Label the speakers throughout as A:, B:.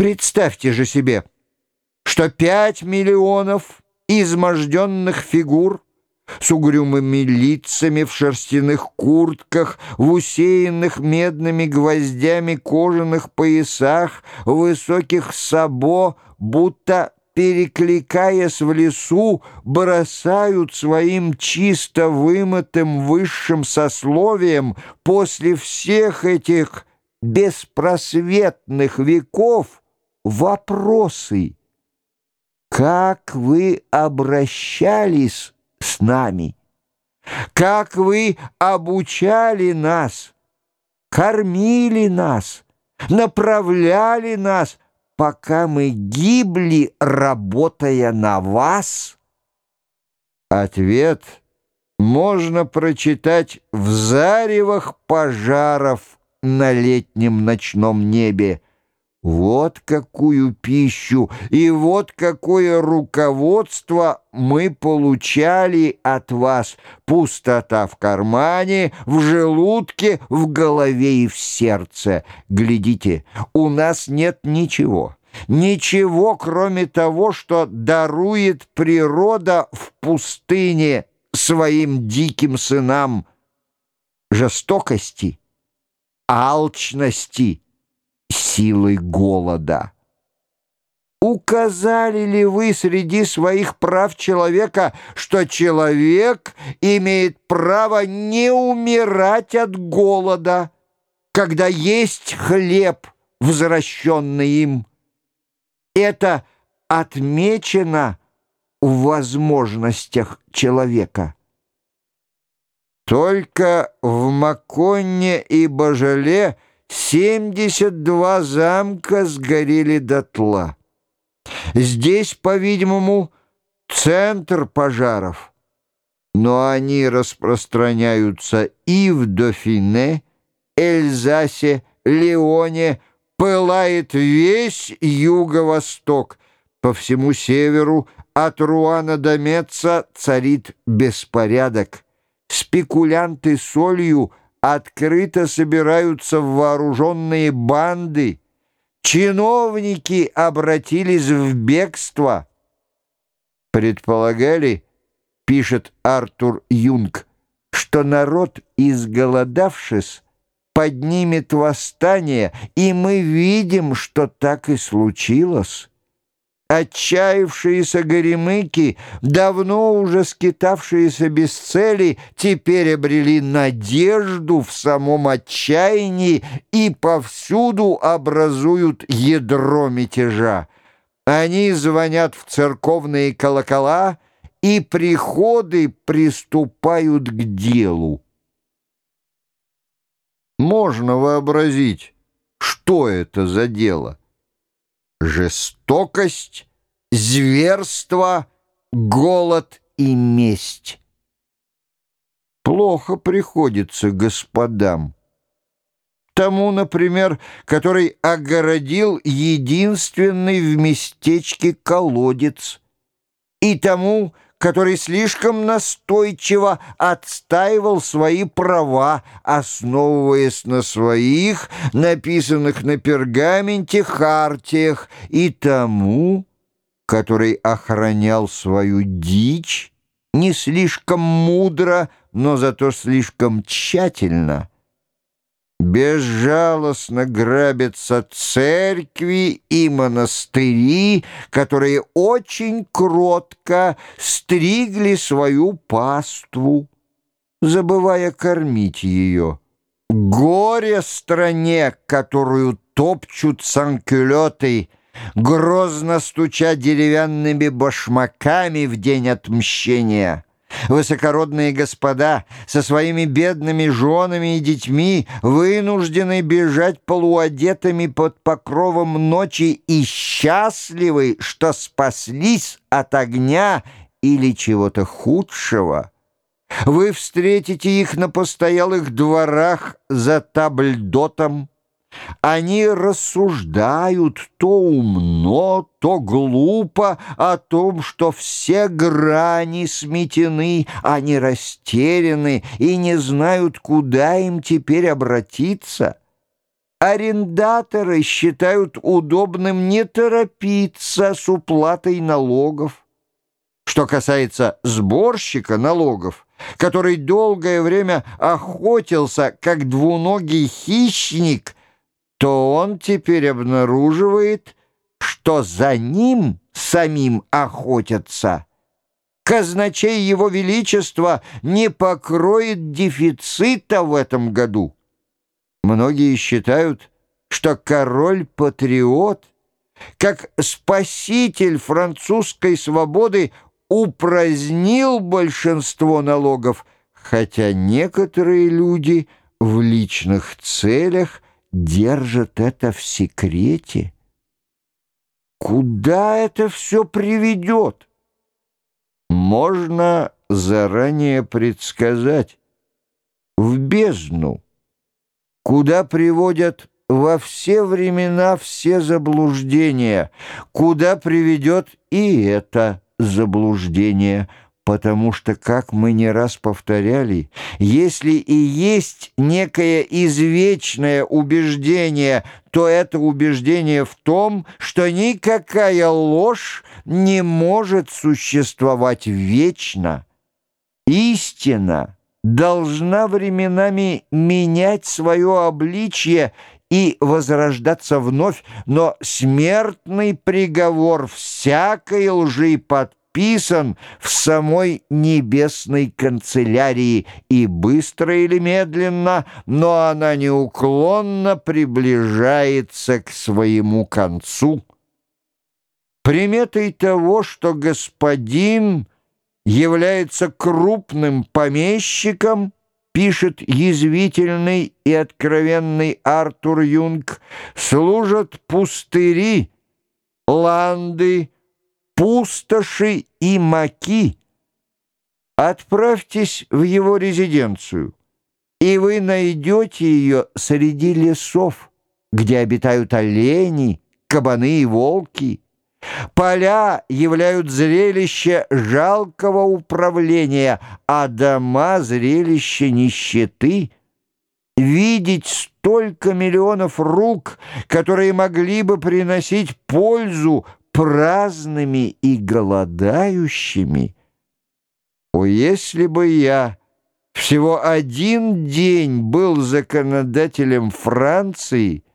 A: Представьте же себе, что пять миллионов изможденных фигур с угрюмыми лицами в шерстяных куртках, в усеянных медными гвоздями кожаных поясах, высоких сабо, будто перекликаясь в лесу, бросают своим чисто вымытым высшим сословием после всех этих беспросветных веков вопросы. Как вы обращались с нами? Как вы обучали нас, кормили нас, направляли нас, пока мы гибли, работая на вас? Ответ можно прочитать в заревах пожаров на летнем ночном небе. Вот какую пищу и вот какое руководство мы получали от вас. Пустота в кармане, в желудке, в голове и в сердце. Глядите, у нас нет ничего. Ничего, кроме того, что дарует природа в пустыне своим диким сынам жестокости, алчности, силой голода. Указали ли вы среди своих прав человека, что человек имеет право не умирать от голода, когда есть хлеб, возвращенный им? Это отмечено в возможностях человека. Только в Маконне и Божале – 72 замка сгорели дотла. Здесь, по-видимому, центр пожаров, но они распространяются и в Дофине, Эльзасе, Леоне, пылает весь юго-восток. По всему северу от Руана до Меца царит беспорядок. Спекулянты солью – открыто собираются в вооруженные банды, чиновники обратились в бегство. Предполагали, пишет Артур Юнг, что народ, изголодавшись, поднимет восстание, и мы видим, что так и случилось. Отчаявшиеся горемыки, давно уже скитавшиеся без цели, теперь обрели надежду в самом отчаянии и повсюду образуют ядро мятежа. Они звонят в церковные колокола, и приходы приступают к делу. Можно вообразить, что это за дело жестокость, зверство, голод и месть. Плохо приходится господам. Тому, например, который огородил единственный в местечке колодец, и тому, который слишком настойчиво отстаивал свои права, основываясь на своих, написанных на пергаменте, хартиях, и тому, который охранял свою дичь, не слишком мудро, но зато слишком тщательно, Безжалостно грабятся церкви и монастыри, которые очень кротко стригли свою паству, забывая кормить ее. Горе стране, которую топчут санкюлеты, грозно стуча деревянными башмаками в день отмщения. Высокородные господа со своими бедными женами и детьми вынуждены бежать полуодетыми под покровом ночи и счастливы, что спаслись от огня или чего-то худшего. Вы встретите их на постоялых дворах за табльдотом, они рассуждают то умно, то глупо о том, что все грани сметены, они растеряны и не знают, куда им теперь обратиться. Арендаторы считают удобным не торопиться с уплатой налогов. Что касается сборщика налогов, который долгое время охотился как двуногий хищник, то он теперь обнаруживает, что за ним самим охотятся. Казначей Его Величества не покроет дефицита в этом году. Многие считают, что король-патриот, как спаситель французской свободы, упразднил большинство налогов, хотя некоторые люди в личных целях держат это в секрете. Куда это все приведет? Можно заранее предсказать. В бездну куда приводят во все времена все заблуждения, куда приведет и это заблуждение, потому что, как мы не раз повторяли, если и есть некое извечное убеждение, то это убеждение в том, что никакая ложь не может существовать вечно. Истина — должна временами менять свое обличье и возрождаться вновь, но смертный приговор всякой лжи подписан в самой небесной канцелярии, и быстро или медленно, но она неуклонно приближается к своему концу. Приметой того, что господин является крупным помещиком, пишет язвительный и откровенный Артур Юнг, служат пустыри, ланды, пустоши и маки. Отправьтесь в его резиденцию, и вы найдете ее среди лесов, где обитают олени, кабаны и волки, Поля являют зрелище жалкого управления, а дома — зрелище нищеты. Видеть столько миллионов рук, которые могли бы приносить пользу праздными и голодающими. О, если бы я всего один день был законодателем Франции —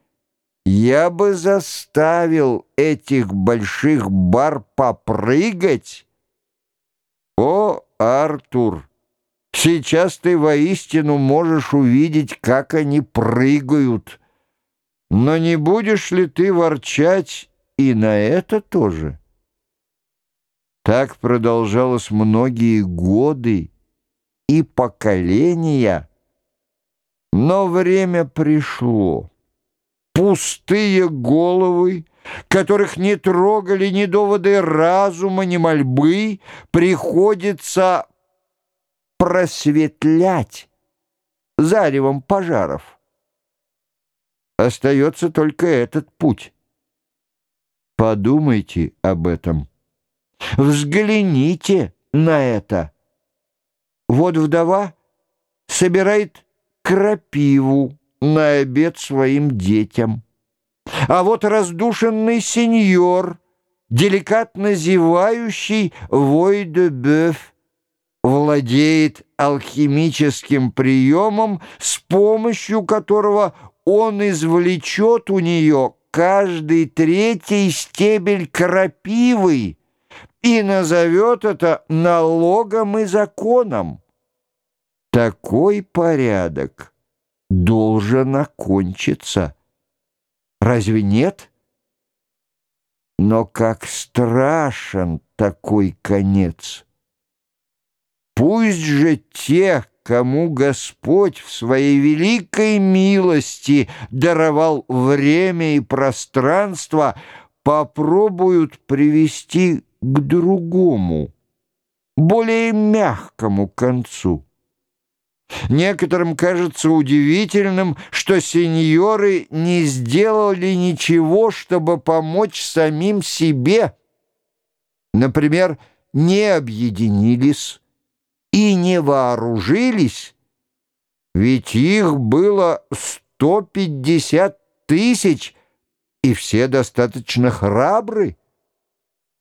A: я бы заставил этих больших бар попрыгать. О, Артур, сейчас ты воистину можешь увидеть, как они прыгают. Но не будешь ли ты ворчать и на это тоже? Так продолжалось многие годы и поколения, но время пришло пустые головы, которых не трогали ни доводы разума, ни мольбы, приходится просветлять заревом пожаров. Остается только этот путь. Подумайте об этом. Взгляните на это. Вот вдова собирает крапиву, на обед своим детям. А вот раздушенный сеньор, деликатно зевающий вой де бёв, владеет алхимическим приемом, с помощью которого он извлечет у нее каждый третий стебель крапивы и назовет это налогом и законом. Такой порядок — должен окончиться. Разве нет? Но как страшен такой конец! Пусть же тех, кому Господь в своей великой милости даровал время и пространство, попробуют привести к другому, более мягкому концу. Некоторым кажется удивительным, что сеньоры не сделали ничего, чтобы помочь самим себе. Например, не объединились и не вооружились, ведь их было 150 тысяч, и все достаточно храбры.